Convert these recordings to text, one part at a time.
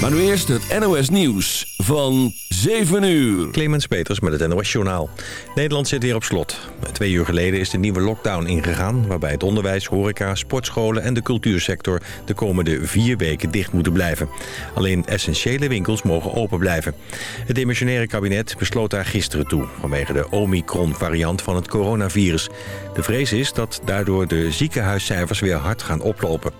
Maar nu eerst het NOS Nieuws van 7 uur. Clemens Peters met het NOS Journaal. Nederland zit weer op slot. Twee uur geleden is de nieuwe lockdown ingegaan... waarbij het onderwijs, horeca, sportscholen en de cultuursector... de komende vier weken dicht moeten blijven. Alleen essentiële winkels mogen open blijven. Het demissionaire kabinet besloot daar gisteren toe... vanwege de Omicron-variant van het coronavirus. De vrees is dat daardoor de ziekenhuiscijfers weer hard gaan oplopen.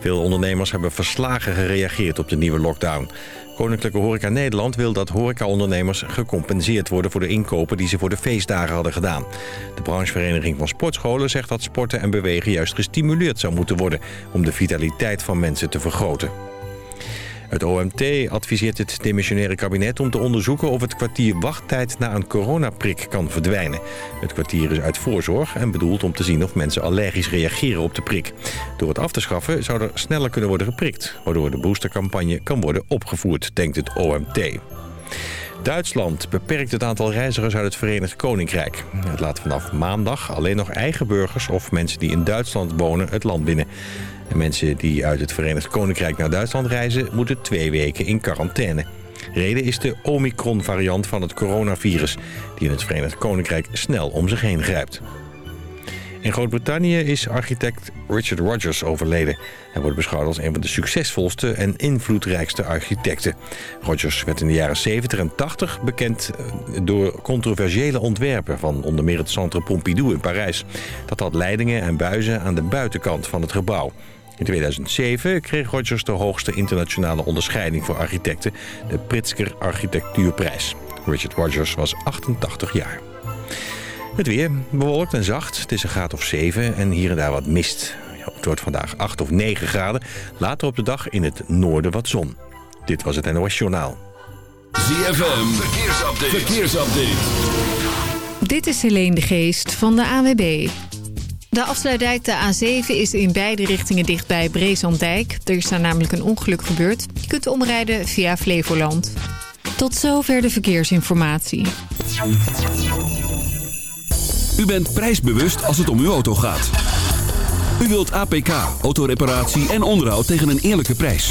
Veel ondernemers hebben verslagen gereageerd op de nieuwe lockdown. Koninklijke Horeca Nederland wil dat horecaondernemers gecompenseerd worden voor de inkopen die ze voor de feestdagen hadden gedaan. De branchevereniging van sportscholen zegt dat sporten en bewegen juist gestimuleerd zou moeten worden om de vitaliteit van mensen te vergroten. Het OMT adviseert het demissionaire kabinet om te onderzoeken of het kwartier wachttijd na een coronaprik kan verdwijnen. Het kwartier is uit voorzorg en bedoeld om te zien of mensen allergisch reageren op de prik. Door het af te schaffen zou er sneller kunnen worden geprikt, waardoor de boostercampagne kan worden opgevoerd, denkt het OMT. Duitsland beperkt het aantal reizigers uit het Verenigd Koninkrijk. Het laat vanaf maandag alleen nog eigen burgers of mensen die in Duitsland wonen het land binnen. En mensen die uit het Verenigd Koninkrijk naar Duitsland reizen... moeten twee weken in quarantaine. Reden is de Omicron-variant van het coronavirus... die in het Verenigd Koninkrijk snel om zich heen grijpt. In Groot-Brittannië is architect Richard Rogers overleden. Hij wordt beschouwd als een van de succesvolste en invloedrijkste architecten. Rogers werd in de jaren 70 en 80 bekend eh, door controversiële ontwerpen... van onder meer het Centre Pompidou in Parijs. Dat had leidingen en buizen aan de buitenkant van het gebouw. In 2007 kreeg Rogers de hoogste internationale onderscheiding voor architecten... de Pritzker Architectuurprijs. Richard Rogers was 88 jaar. Het weer bewolkt en zacht. Het is een graad of 7 en hier en daar wat mist. Het wordt vandaag 8 of 9 graden. Later op de dag in het noorden wat zon. Dit was het NOS Journaal. ZFM, verkeersupdate. verkeersupdate. Dit is Helene de Geest van de AWB. De afsluitdijk de A7 is in beide richtingen dicht bij Breeslanddijk. Er is daar namelijk een ongeluk gebeurd. Je kunt omrijden via Flevoland. Tot zover de verkeersinformatie. U bent prijsbewust als het om uw auto gaat. U wilt APK, autoreparatie en onderhoud tegen een eerlijke prijs.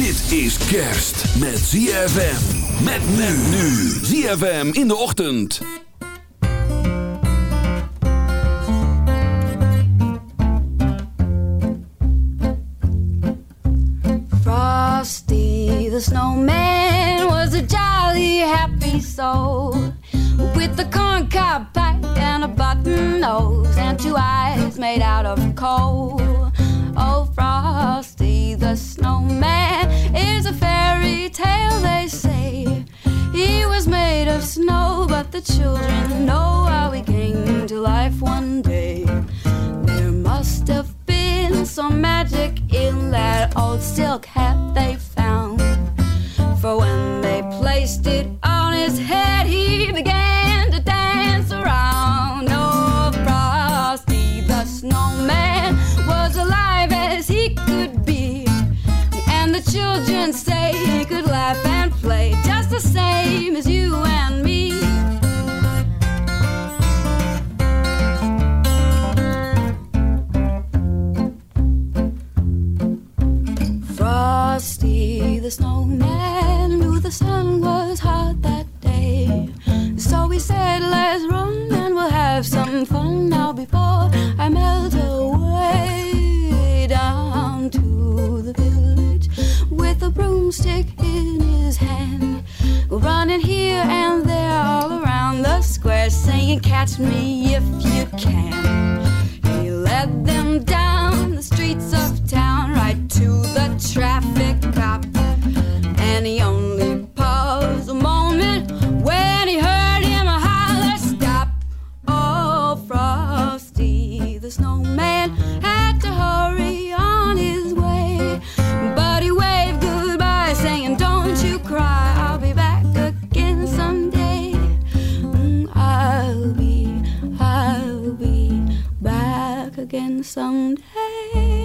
Dit is kerst met ZFM. Met men nu. ZFM in de ochtend. Frosty the snowman was a jolly happy soul with a corncob pipe and a button nose and two eyes made out of coal. Oh, Frosty the snowman a fairy tale, they say. He was made of snow, but the children know how he came to life one day. There must have been some magic in that old silk the same as you and me. and here and there all around the square singing catch me if you can. someday.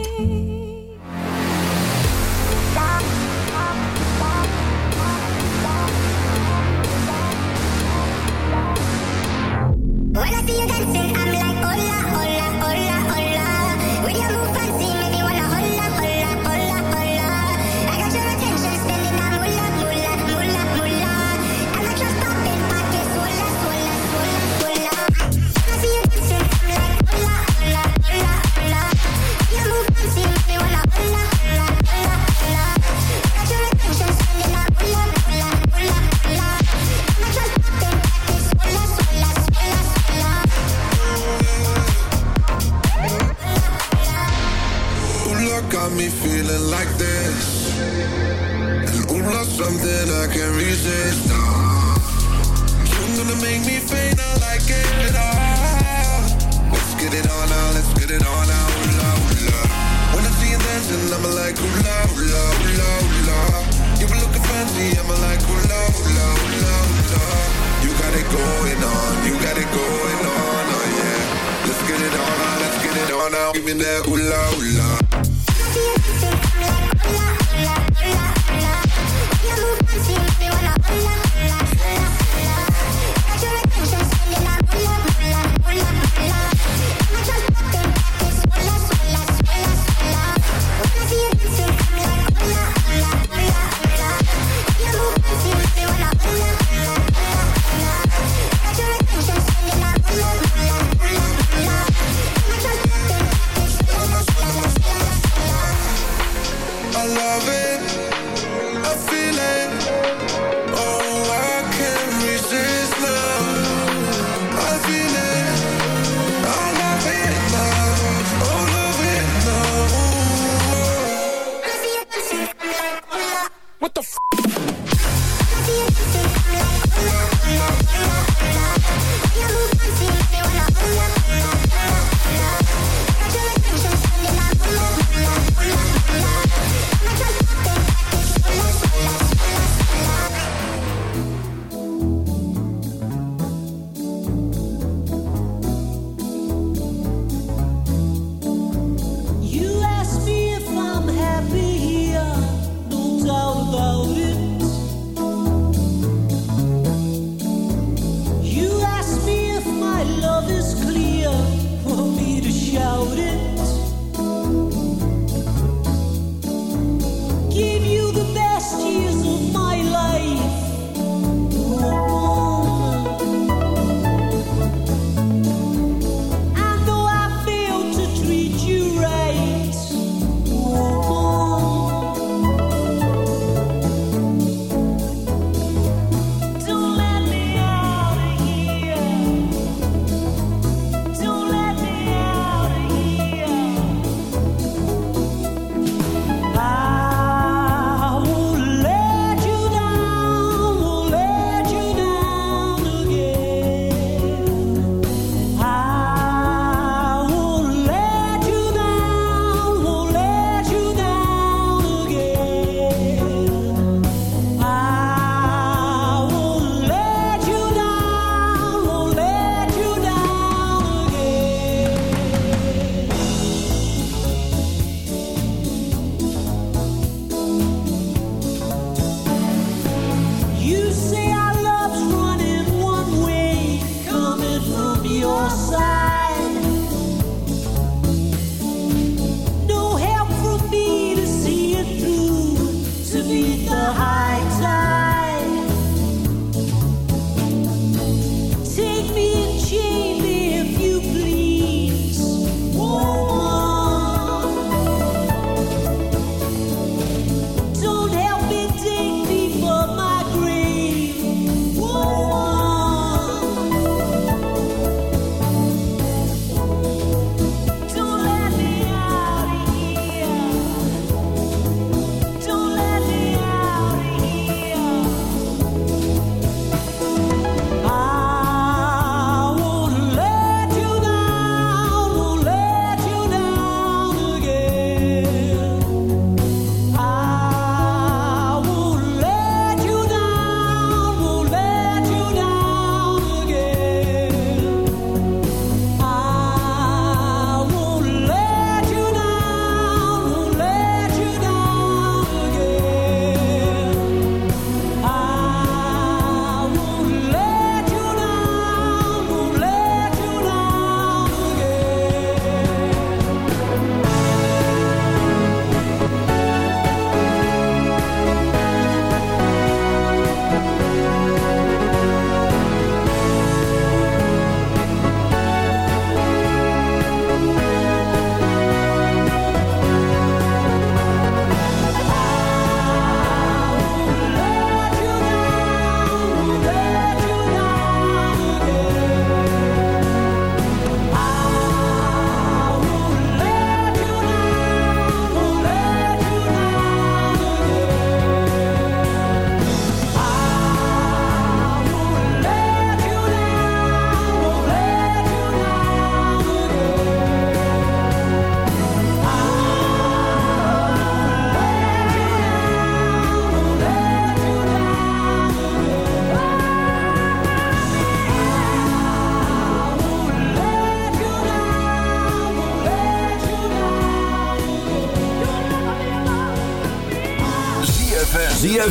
love it.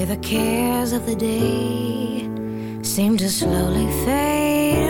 where the cares of the day seem to slowly fade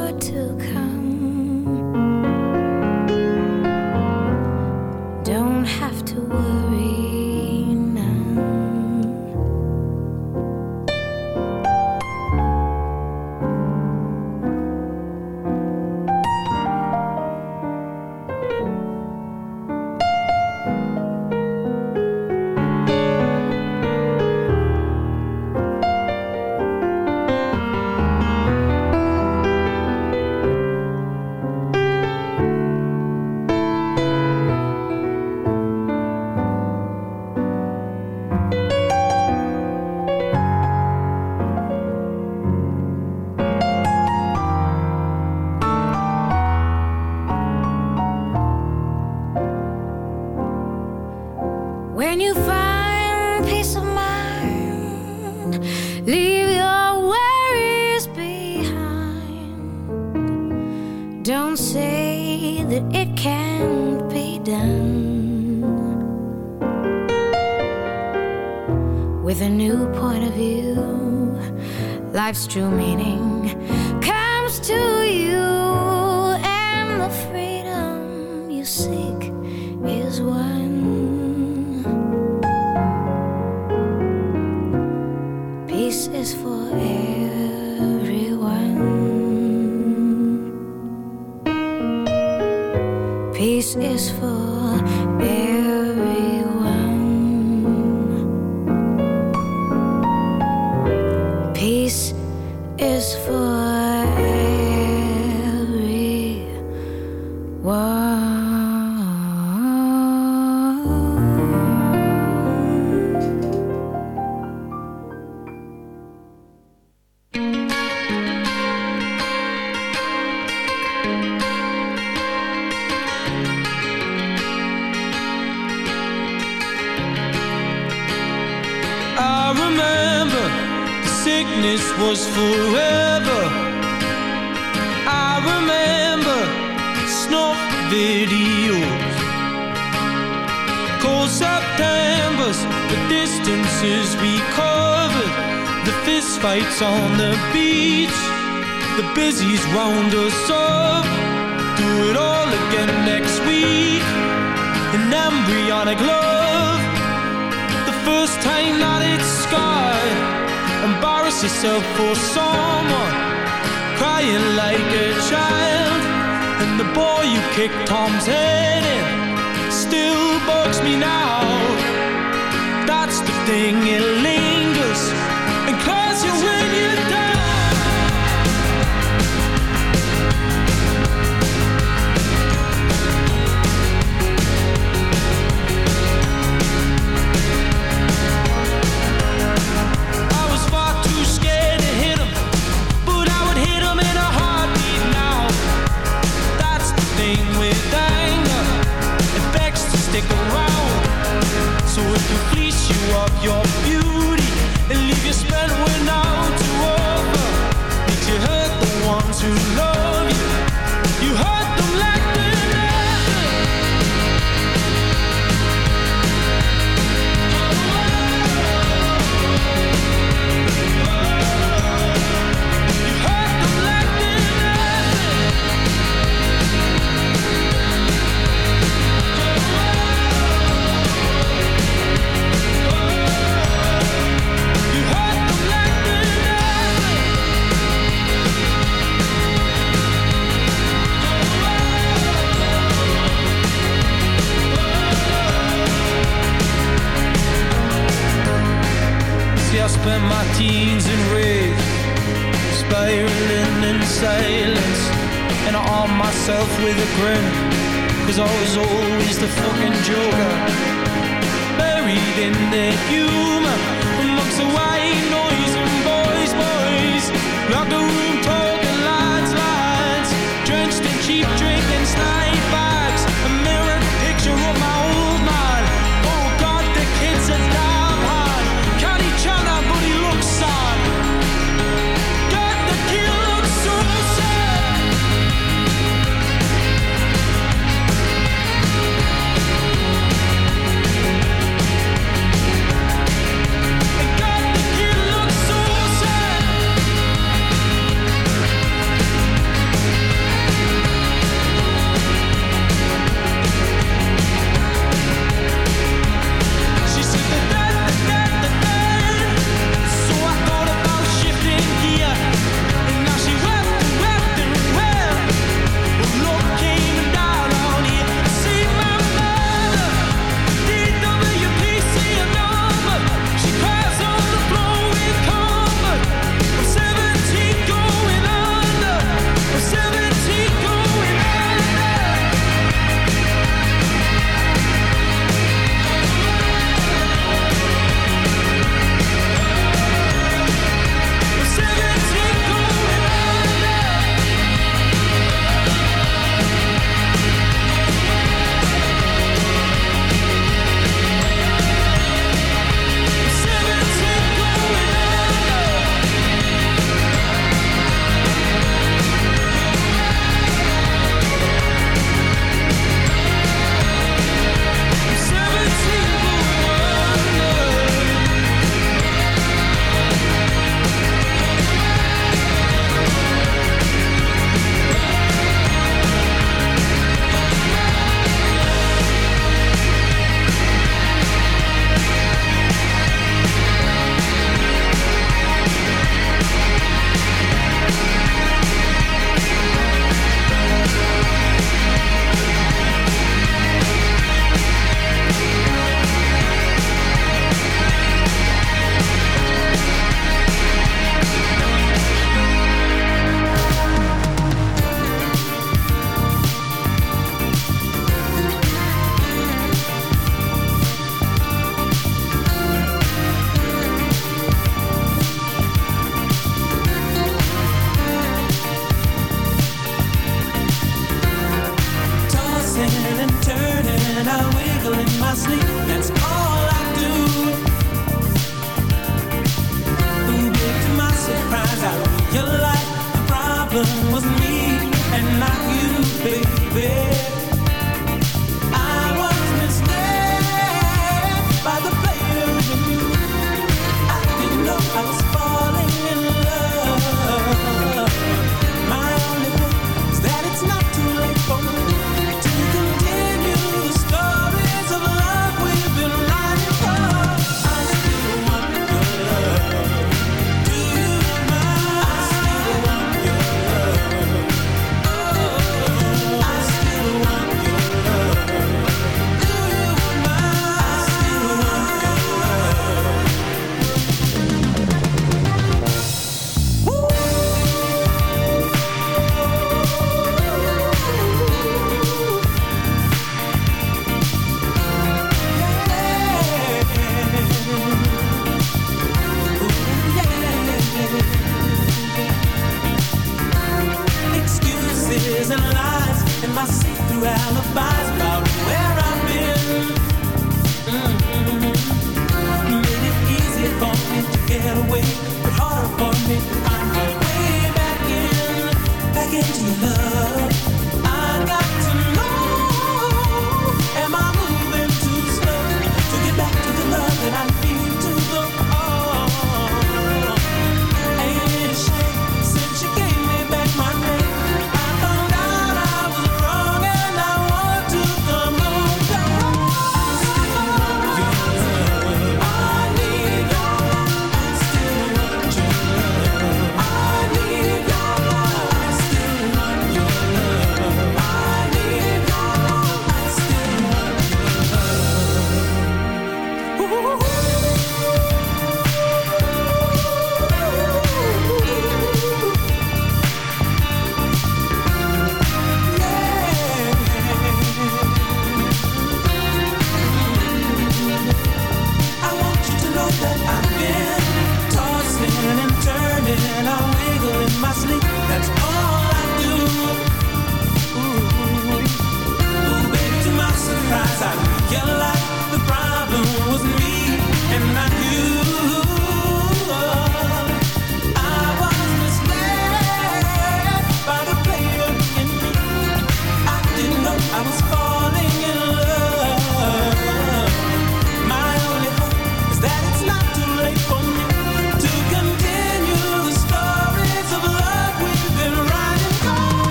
with a new point of view. Life's true meaning comes to you, and the freedom you seek is one. Peace is for everyone. Peace is for comes hurting still bugs me now. That's the thing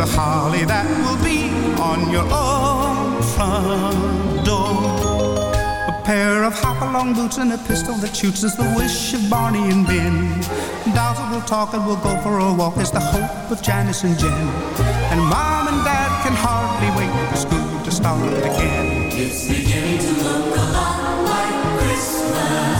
the holly that will be on your own front door. A pair of hop-along boots and a pistol that shoots is the wish of Barney and Ben. Dazzle will talk and we'll go for a walk is the hope of Janice and Jen. And Mom and Dad can hardly wait for school to start again. It's beginning to look a lot like Christmas.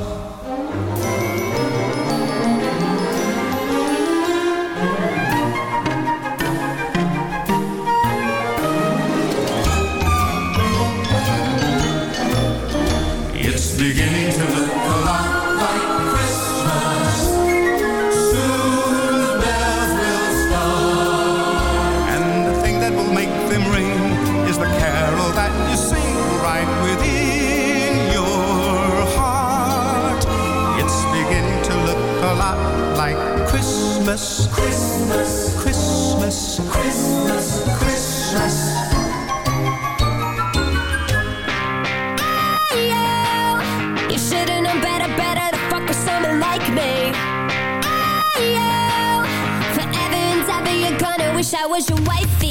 wish I was your wifey.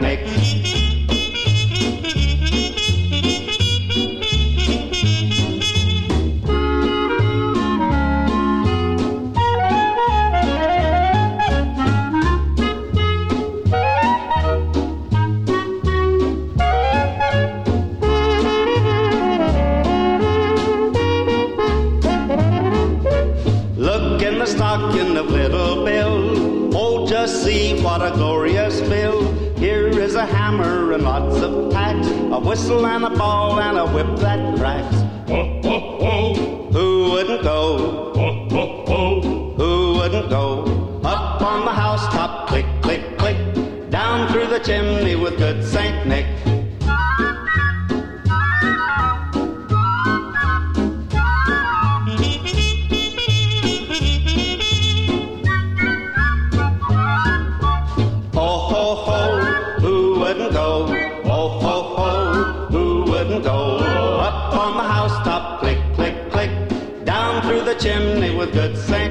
a hammer and lots of tacks, a whistle and a ball and a whip that cracks. Oh, oh, oh. Who wouldn't go? Oh, oh, oh. Who wouldn't go? Up on the housetop, click, click, click, down through the chimney with good sing. good saint.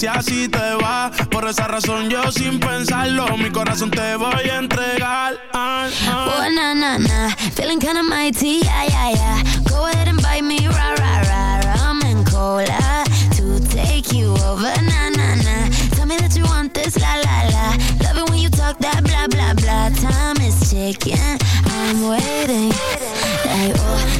si así te va. Por esa razón yo sin pensarlo, mi corazón te voy a entregar. Oh, na, na, na, feeling kinda mighty, yeah, yeah, yeah. Go ahead and buy me rah, rah, rah, rum and cola to take you over, na, na, na. Tell me that you want this, la, la, la. Love it when you talk that blah, blah, blah. Time is ticking, I'm waiting, like, oh.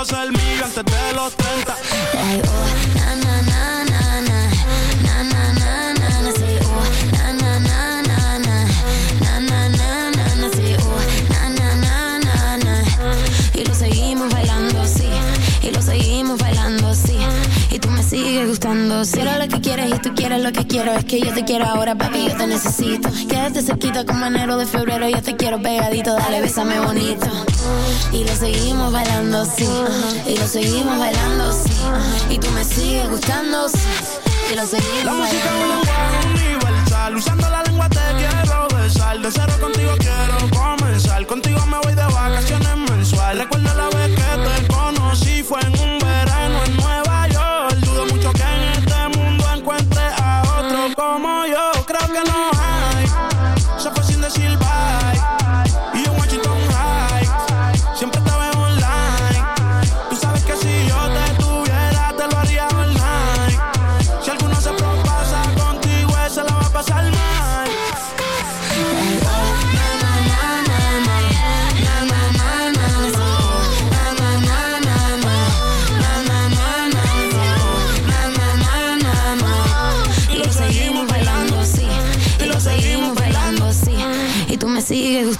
pasa el mío antes de los 30 Sigues gustando, si era lo que quieres y tú quieres lo que quiero Es que yo te quiero ahora, papi, yo te necesito Quédate cerquita como enero de febrero Yo te quiero pegadito, dale, bésame bonito Y lo seguimos bailando, sí Y lo seguimos bailando, sí Y tú me sigues gustando, sí Y lo seguimos La música bailando universal. Usando la lengua te quiero besar. De cero contigo quiero comenzar. Contigo me voy de vacaciones mensual. Recuerdo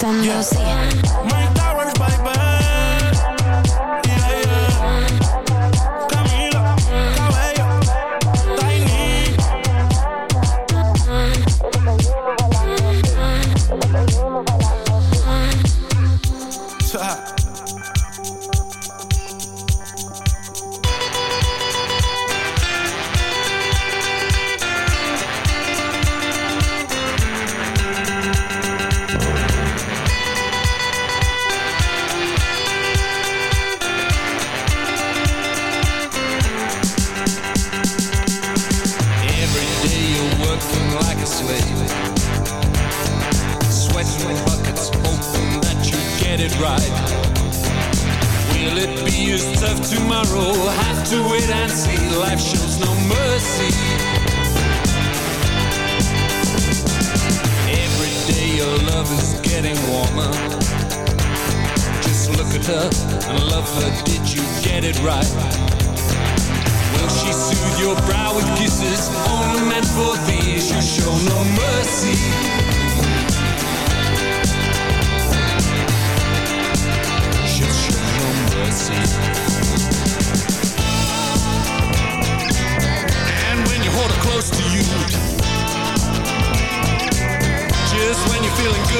ja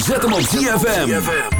Zet hem op ZFM.